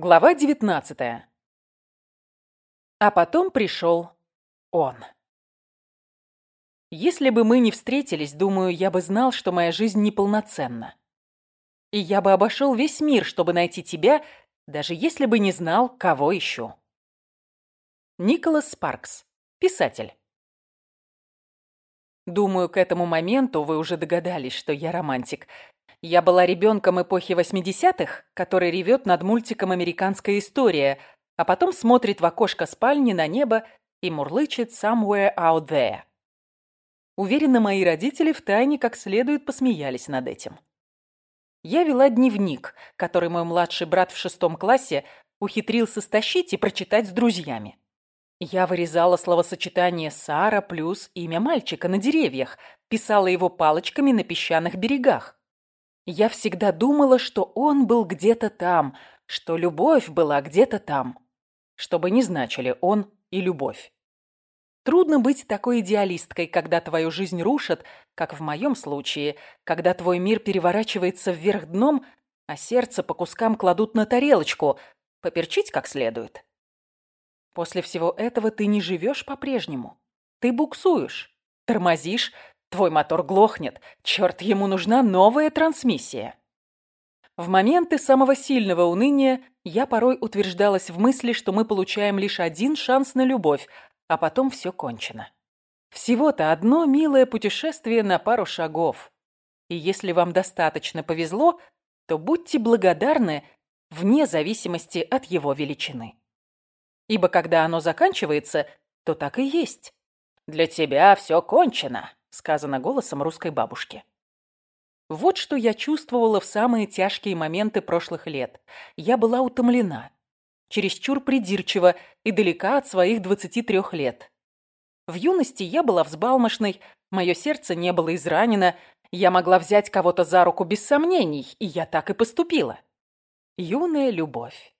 Глава 19. А потом пришел он. Если бы мы не встретились, думаю, я бы знал, что моя жизнь неполноценна. И я бы обошел весь мир, чтобы найти тебя, даже если бы не знал, кого ищу. Николас Спаркс, писатель. Думаю, к этому моменту вы уже догадались, что я романтик. Я была ребенком эпохи 80-х, который ревет над мультиком «Американская история», а потом смотрит в окошко спальни на небо и мурлычет «Somewhere out there». Уверена, мои родители втайне как следует посмеялись над этим. Я вела дневник, который мой младший брат в шестом классе ухитрился стащить и прочитать с друзьями. Я вырезала словосочетание «Сара» плюс имя мальчика на деревьях, писала его палочками на песчаных берегах. Я всегда думала, что он был где-то там, что любовь была где-то там. Что бы ни значили он и любовь. Трудно быть такой идеалисткой, когда твою жизнь рушат, как в моем случае, когда твой мир переворачивается вверх дном, а сердце по кускам кладут на тарелочку, поперчить как следует. После всего этого ты не живешь по-прежнему. Ты буксуешь, тормозишь, Твой мотор глохнет. Черт, ему нужна новая трансмиссия. В моменты самого сильного уныния я порой утверждалась в мысли, что мы получаем лишь один шанс на любовь, а потом все кончено. Всего-то одно милое путешествие на пару шагов. И если вам достаточно повезло, то будьте благодарны вне зависимости от его величины. Ибо когда оно заканчивается, то так и есть. Для тебя все кончено сказано голосом русской бабушки. Вот что я чувствовала в самые тяжкие моменты прошлых лет. Я была утомлена, чересчур придирчива и далека от своих 23 лет. В юности я была взбалмошной, мое сердце не было изранено, я могла взять кого-то за руку без сомнений, и я так и поступила. Юная любовь.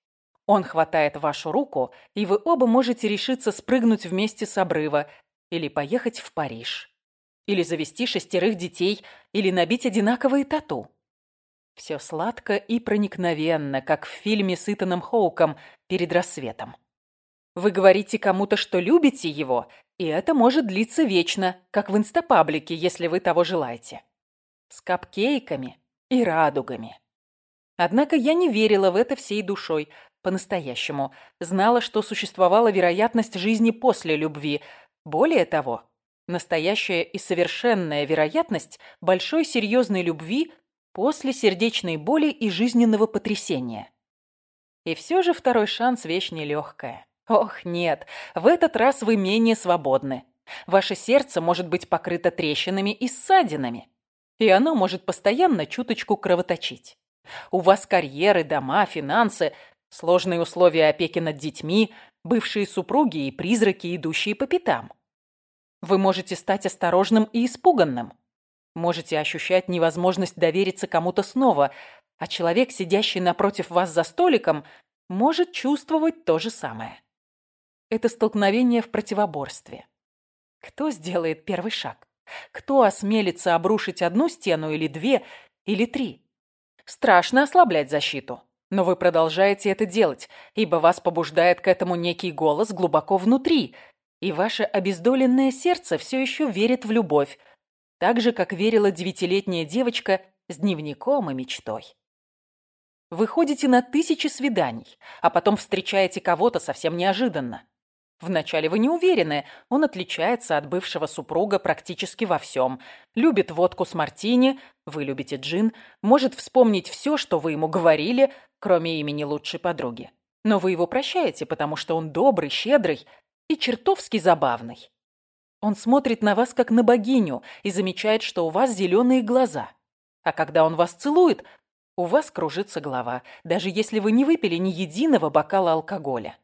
Он хватает вашу руку, и вы оба можете решиться спрыгнуть вместе с обрыва или поехать в Париж или завести шестерых детей, или набить одинаковые тату. Все сладко и проникновенно, как в фильме с Итаном Хоуком перед рассветом. Вы говорите кому-то, что любите его, и это может длиться вечно, как в инстапаблике, если вы того желаете. С капкейками и радугами. Однако я не верила в это всей душой, по-настоящему. Знала, что существовала вероятность жизни после любви. Более того, Настоящая и совершенная вероятность большой серьезной любви после сердечной боли и жизненного потрясения. И все же второй шанс – вещь нелегкая. Ох, нет, в этот раз вы менее свободны. Ваше сердце может быть покрыто трещинами и ссадинами. И оно может постоянно чуточку кровоточить. У вас карьеры, дома, финансы, сложные условия опеки над детьми, бывшие супруги и призраки, идущие по пятам. Вы можете стать осторожным и испуганным. Можете ощущать невозможность довериться кому-то снова, а человек, сидящий напротив вас за столиком, может чувствовать то же самое. Это столкновение в противоборстве. Кто сделает первый шаг? Кто осмелится обрушить одну стену или две, или три? Страшно ослаблять защиту, но вы продолжаете это делать, ибо вас побуждает к этому некий голос глубоко внутри – и ваше обездоленное сердце все еще верит в любовь, так же, как верила девятилетняя девочка с дневником и мечтой. Вы ходите на тысячи свиданий, а потом встречаете кого-то совсем неожиданно. Вначале вы не уверены, он отличается от бывшего супруга практически во всем. Любит водку с мартини, вы любите джин, может вспомнить все, что вы ему говорили, кроме имени лучшей подруги. Но вы его прощаете, потому что он добрый, щедрый, и чертовски забавный. Он смотрит на вас как на богиню и замечает, что у вас зеленые глаза. А когда он вас целует, у вас кружится голова, даже если вы не выпили ни единого бокала алкоголя.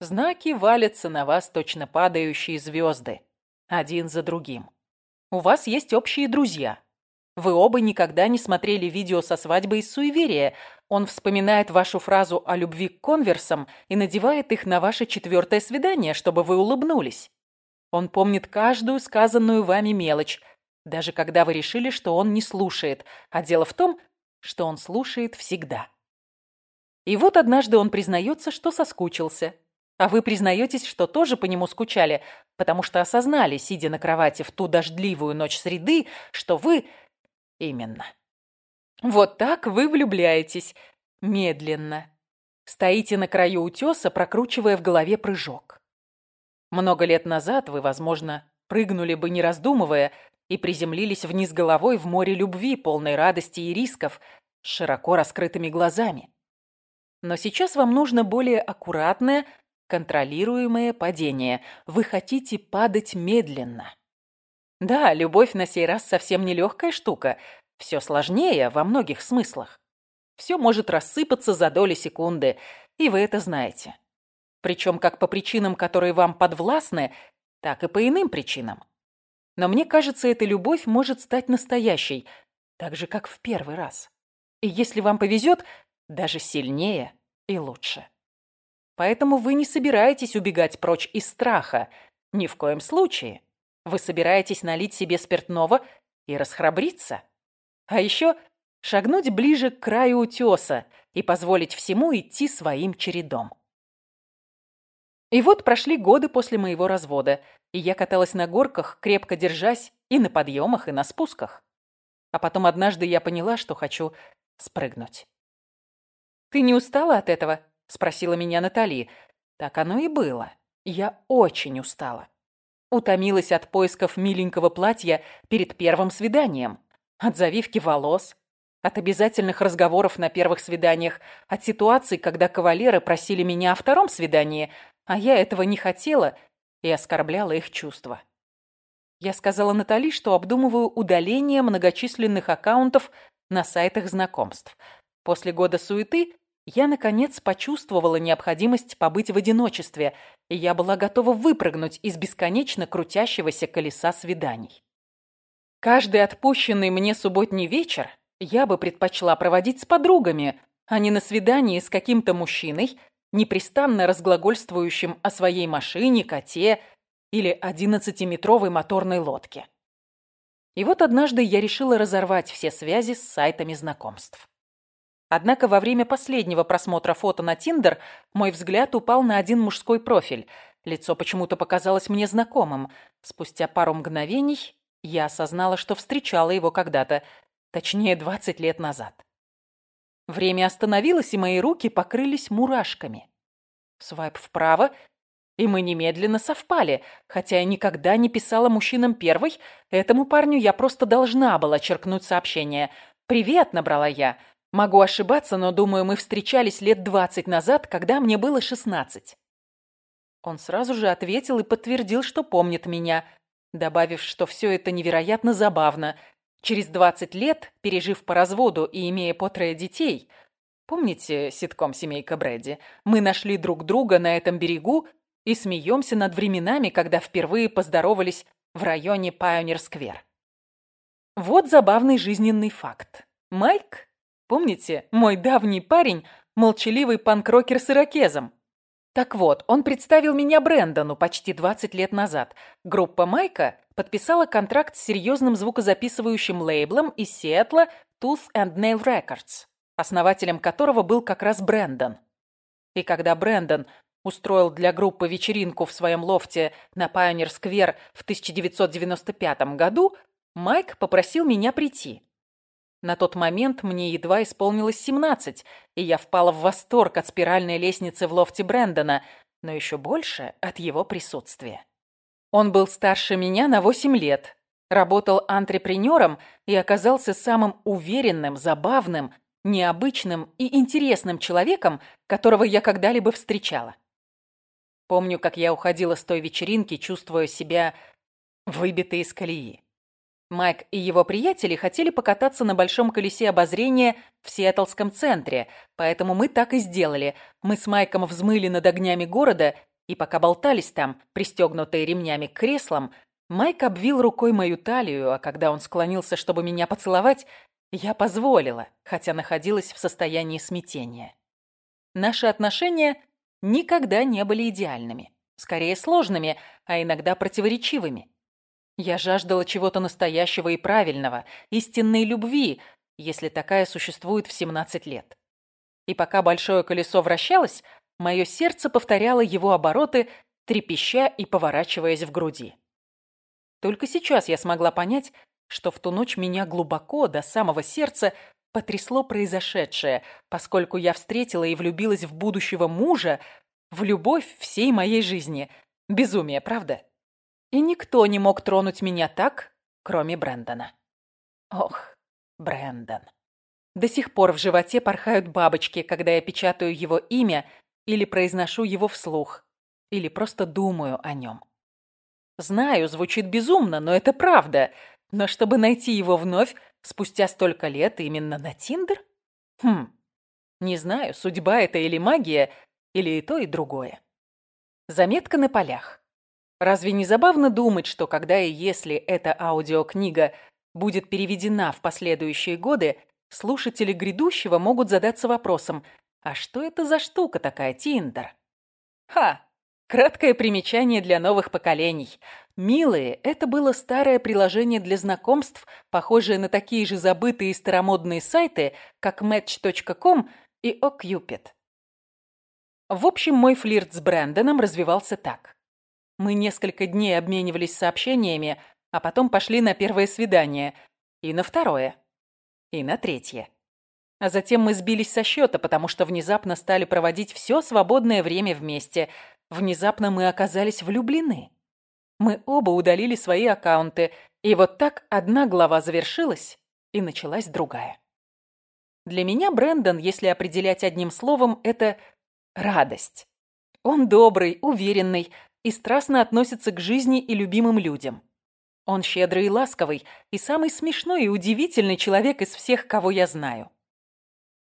Знаки валятся на вас точно падающие звезды, один за другим. У вас есть общие друзья. Вы оба никогда не смотрели видео со свадьбы из суеверия. Он вспоминает вашу фразу о любви к конверсам и надевает их на ваше четвертое свидание, чтобы вы улыбнулись. Он помнит каждую сказанную вами мелочь, даже когда вы решили, что он не слушает, а дело в том, что он слушает всегда. И вот однажды он признается, что соскучился. А вы признаетесь, что тоже по нему скучали, потому что осознали, сидя на кровати в ту дождливую ночь среды, что вы... Именно. Вот так вы влюбляетесь. Медленно. Стоите на краю утеса, прокручивая в голове прыжок. Много лет назад вы, возможно, прыгнули бы не раздумывая и приземлились вниз головой в море любви, полной радости и рисков, с широко раскрытыми глазами. Но сейчас вам нужно более аккуратное, контролируемое падение. Вы хотите падать медленно. Да, любовь на сей раз совсем не легкая штука. Все сложнее во многих смыслах. Все может рассыпаться за доли секунды, и вы это знаете. Причем как по причинам, которые вам подвластны, так и по иным причинам. Но мне кажется, эта любовь может стать настоящей, так же, как в первый раз. И если вам повезет, даже сильнее и лучше. Поэтому вы не собираетесь убегать прочь из страха. Ни в коем случае. Вы собираетесь налить себе спиртного и расхрабриться. А еще шагнуть ближе к краю утеса и позволить всему идти своим чередом. И вот прошли годы после моего развода, и я каталась на горках, крепко держась и на подъемах, и на спусках. А потом однажды я поняла, что хочу спрыгнуть. «Ты не устала от этого?» – спросила меня Натали. Так оно и было. Я очень устала. Утомилась от поисков миленького платья перед первым свиданием, от завивки волос, от обязательных разговоров на первых свиданиях, от ситуаций, когда кавалеры просили меня о втором свидании, а я этого не хотела и оскорбляла их чувства. Я сказала Натали, что обдумываю удаление многочисленных аккаунтов на сайтах знакомств. После года суеты я, наконец, почувствовала необходимость побыть в одиночестве, и я была готова выпрыгнуть из бесконечно крутящегося колеса свиданий. Каждый отпущенный мне субботний вечер я бы предпочла проводить с подругами, а не на свидании с каким-то мужчиной, непрестанно разглагольствующим о своей машине, коте или одиннадцатиметровой моторной лодке. И вот однажды я решила разорвать все связи с сайтами знакомств. Однако во время последнего просмотра фото на Тиндер мой взгляд упал на один мужской профиль. Лицо почему-то показалось мне знакомым. Спустя пару мгновений я осознала, что встречала его когда-то, Точнее, 20 лет назад. Время остановилось, и мои руки покрылись мурашками. Свайп вправо, и мы немедленно совпали. Хотя я никогда не писала мужчинам первой, этому парню я просто должна была черкнуть сообщение. «Привет», — набрала я. Могу ошибаться, но, думаю, мы встречались лет 20 назад, когда мне было 16. Он сразу же ответил и подтвердил, что помнит меня, добавив, что все это невероятно забавно — Через 20 лет, пережив по разводу и имея по трое детей, помните ситком «Семейка Брэди», мы нашли друг друга на этом берегу и смеемся над временами, когда впервые поздоровались в районе Пайонер-сквер. Вот забавный жизненный факт. Майк, помните, мой давний парень, молчаливый панк-рокер с ирокезом, так вот, он представил меня Брэндону почти 20 лет назад. Группа Майка подписала контракт с серьезным звукозаписывающим лейблом из Сиэтла Tooth and Nail Records, основателем которого был как раз Брэндон. И когда Брэндон устроил для группы вечеринку в своем лофте на Пайонер-сквер в 1995 году, Майк попросил меня прийти. На тот момент мне едва исполнилось 17, и я впала в восторг от спиральной лестницы в лофте Брэндона, но еще больше от его присутствия. Он был старше меня на 8 лет, работал антрепренером и оказался самым уверенным, забавным, необычным и интересным человеком, которого я когда-либо встречала. Помню, как я уходила с той вечеринки, чувствуя себя выбитой из колеи. Майк и его приятели хотели покататься на большом колесе обозрения в Сиэтлском центре, поэтому мы так и сделали. Мы с Майком взмыли над огнями города, и пока болтались там, пристегнутые ремнями к креслам, Майк обвил рукой мою талию, а когда он склонился, чтобы меня поцеловать, я позволила, хотя находилась в состоянии смятения. Наши отношения никогда не были идеальными, скорее сложными, а иногда противоречивыми. Я жаждала чего-то настоящего и правильного, истинной любви, если такая существует в 17 лет. И пока большое колесо вращалось, мое сердце повторяло его обороты, трепеща и поворачиваясь в груди. Только сейчас я смогла понять, что в ту ночь меня глубоко, до самого сердца, потрясло произошедшее, поскольку я встретила и влюбилась в будущего мужа, в любовь всей моей жизни. Безумие, правда? И никто не мог тронуть меня так, кроме Брэндона. Ох, Брэндон. До сих пор в животе порхают бабочки, когда я печатаю его имя или произношу его вслух, или просто думаю о нем. Знаю, звучит безумно, но это правда. Но чтобы найти его вновь, спустя столько лет, именно на Тиндер? Хм, не знаю, судьба это или магия, или и то, и другое. Заметка на полях. Разве не забавно думать, что когда и если эта аудиокнига будет переведена в последующие годы, слушатели грядущего могут задаться вопросом, а что это за штука такая Тиндер? Ха! Краткое примечание для новых поколений. «Милые» — это было старое приложение для знакомств, похожее на такие же забытые старомодные сайты, как Match.com и OkCupid. В общем, мой флирт с Брэндоном развивался так. Мы несколько дней обменивались сообщениями, а потом пошли на первое свидание, и на второе, и на третье. А затем мы сбились со счета, потому что внезапно стали проводить все свободное время вместе — Внезапно мы оказались влюблены. Мы оба удалили свои аккаунты, и вот так одна глава завершилась, и началась другая. Для меня Брэндон, если определять одним словом, это радость. Он добрый, уверенный и страстно относится к жизни и любимым людям. Он щедрый и ласковый, и самый смешной и удивительный человек из всех, кого я знаю.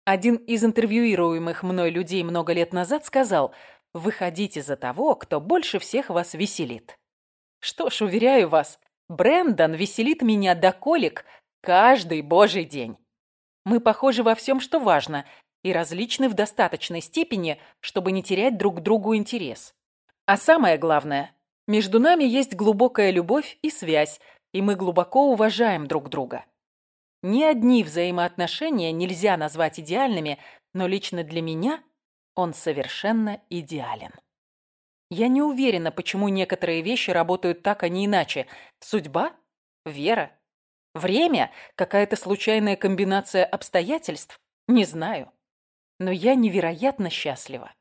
Один из интервьюируемых мной людей много лет назад сказал, Выходите за того, кто больше всех вас веселит. Что ж, уверяю вас, Брэндон веселит меня до колик каждый божий день. Мы похожи во всем, что важно, и различны в достаточной степени, чтобы не терять друг другу интерес. А самое главное, между нами есть глубокая любовь и связь, и мы глубоко уважаем друг друга. Ни одни взаимоотношения нельзя назвать идеальными, но лично для меня он совершенно идеален. Я не уверена, почему некоторые вещи работают так, а не иначе. Судьба? Вера? Время? Какая-то случайная комбинация обстоятельств? Не знаю. Но я невероятно счастлива.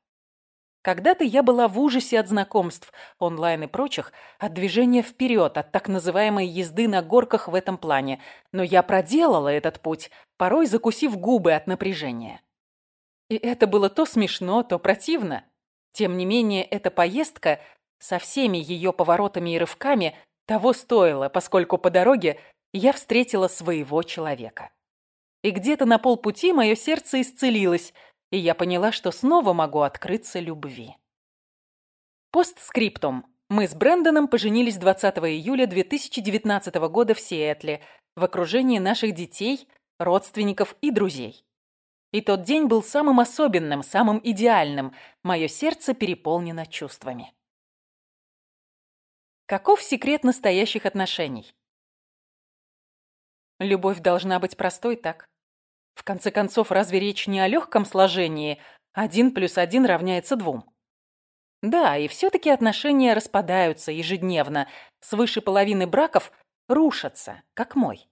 Когда-то я была в ужасе от знакомств, онлайн и прочих, от движения вперед, от так называемой езды на горках в этом плане. Но я проделала этот путь, порой закусив губы от напряжения. И это было то смешно, то противно. Тем не менее, эта поездка со всеми ее поворотами и рывками того стоила, поскольку по дороге я встретила своего человека. И где-то на полпути мое сердце исцелилось, и я поняла, что снова могу открыться любви. Постскриптум. Мы с Брэндоном поженились 20 июля 2019 года в Сиэтле в окружении наших детей, родственников и друзей. И тот день был самым особенным, самым идеальным. Мое сердце переполнено чувствами. Каков секрет настоящих отношений? Любовь должна быть простой, так? В конце концов, разве речь не о легком сложении? Один плюс один равняется двум. Да, и все-таки отношения распадаются ежедневно. Свыше половины браков рушатся, как мой.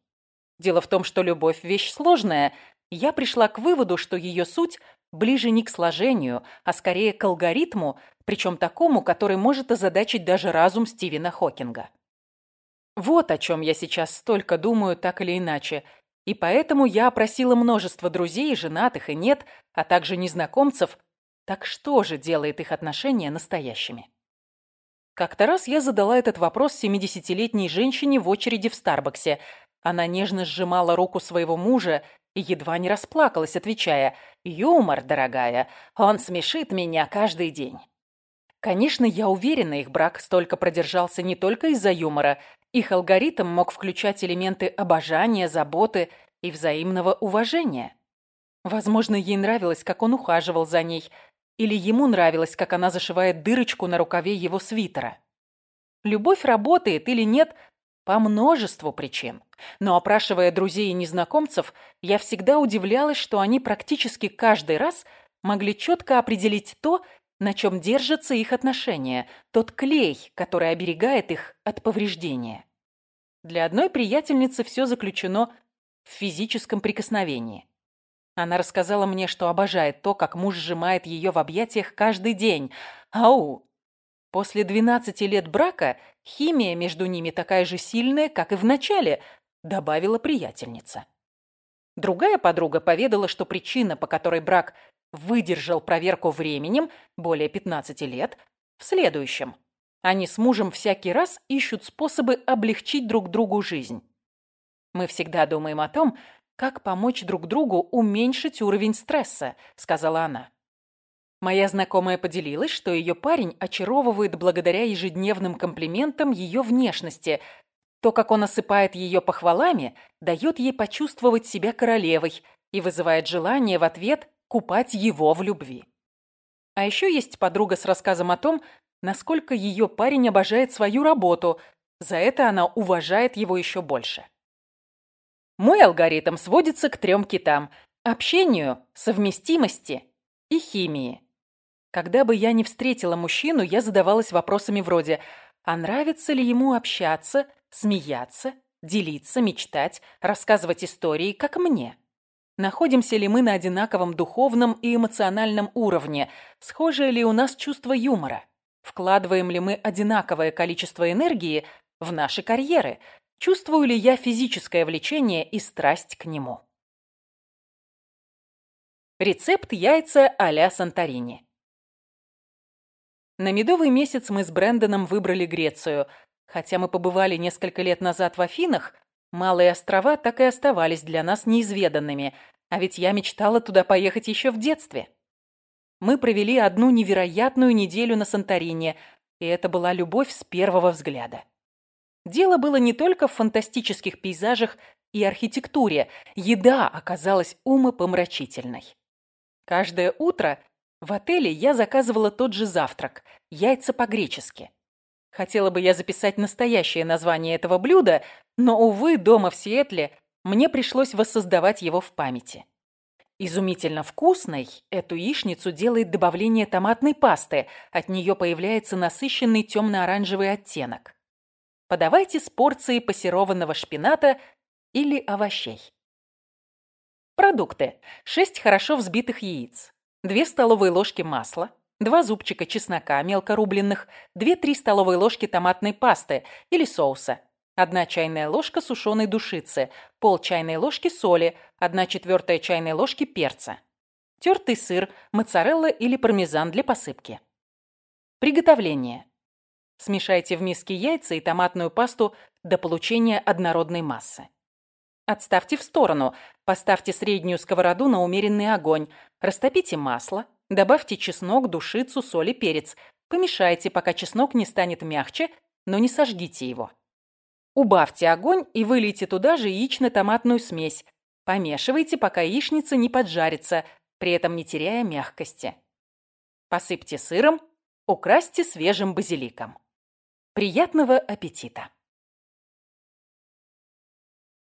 Дело в том, что любовь – вещь сложная, я пришла к выводу, что ее суть ближе не к сложению, а скорее к алгоритму, причем такому, который может озадачить даже разум Стивена Хокинга. Вот о чем я сейчас столько думаю так или иначе, и поэтому я опросила множество друзей, женатых и нет, а также незнакомцев, так что же делает их отношения настоящими? Как-то раз я задала этот вопрос 70-летней женщине в очереди в Старбаксе. Она нежно сжимала руку своего мужа и едва не расплакалась, отвечая «Юмор, дорогая, он смешит меня каждый день». Конечно, я уверена, их брак столько продержался не только из-за юмора. Их алгоритм мог включать элементы обожания, заботы и взаимного уважения. Возможно, ей нравилось, как он ухаживал за ней, или ему нравилось, как она зашивает дырочку на рукаве его свитера. Любовь работает или нет, по множеству причин. Но опрашивая друзей и незнакомцев, я всегда удивлялась, что они практически каждый раз могли четко определить то, на чем держатся их отношения, тот клей, который оберегает их от повреждения. Для одной приятельницы все заключено в физическом прикосновении. Она рассказала мне, что обожает то, как муж сжимает ее в объятиях каждый день. Ау! После 12 лет брака химия между ними такая же сильная, как и в начале, добавила приятельница. Другая подруга поведала, что причина, по которой брак выдержал проверку временем, более 15 лет, в следующем. Они с мужем всякий раз ищут способы облегчить друг другу жизнь. Мы всегда думаем о том, как помочь друг другу уменьшить уровень стресса», — сказала она. Моя знакомая поделилась, что ее парень очаровывает благодаря ежедневным комплиментам ее внешности. То, как он осыпает ее похвалами, дает ей почувствовать себя королевой и вызывает желание в ответ купать его в любви. А еще есть подруга с рассказом о том, насколько ее парень обожает свою работу. За это она уважает его еще больше. Мой алгоритм сводится к трем китам – общению, совместимости и химии. Когда бы я не встретила мужчину, я задавалась вопросами вроде «А нравится ли ему общаться, смеяться, делиться, мечтать, рассказывать истории, как мне?» Находимся ли мы на одинаковом духовном и эмоциональном уровне? Схожее ли у нас чувство юмора? Вкладываем ли мы одинаковое количество энергии в наши карьеры? Чувствую ли я физическое влечение и страсть к нему? Рецепт яйца а-ля Санторини. На медовый месяц мы с Брэндоном выбрали Грецию. Хотя мы побывали несколько лет назад в Афинах, малые острова так и оставались для нас неизведанными, а ведь я мечтала туда поехать еще в детстве. Мы провели одну невероятную неделю на Санторине, и это была любовь с первого взгляда. Дело было не только в фантастических пейзажах и архитектуре. Еда оказалась умопомрачительной. Каждое утро в отеле я заказывала тот же завтрак – яйца по-гречески. Хотела бы я записать настоящее название этого блюда, но, увы, дома в Сиэтле мне пришлось воссоздавать его в памяти. Изумительно вкусной эту яичницу делает добавление томатной пасты, от нее появляется насыщенный темно-оранжевый оттенок. Подавайте с порцией пассерованного шпината или овощей. Продукты. 6 хорошо взбитых яиц, 2 столовые ложки масла, 2 зубчика чеснока мелко рубленных, 2-3 столовые ложки томатной пасты или соуса, 1 чайная ложка сушеной душицы, пол чайной ложки соли, 1 четвертая чайной ложки перца, тертый сыр, моцарелла или пармезан для посыпки. Приготовление. Смешайте в миске яйца и томатную пасту до получения однородной массы. Отставьте в сторону, поставьте среднюю сковороду на умеренный огонь, растопите масло, добавьте чеснок, душицу, соль и перец. Помешайте, пока чеснок не станет мягче, но не сожгите его. Убавьте огонь и вылейте туда же яично-томатную смесь. Помешивайте, пока яичница не поджарится, при этом не теряя мягкости. Посыпьте сыром, украсьте свежим базиликом. Приятного аппетита!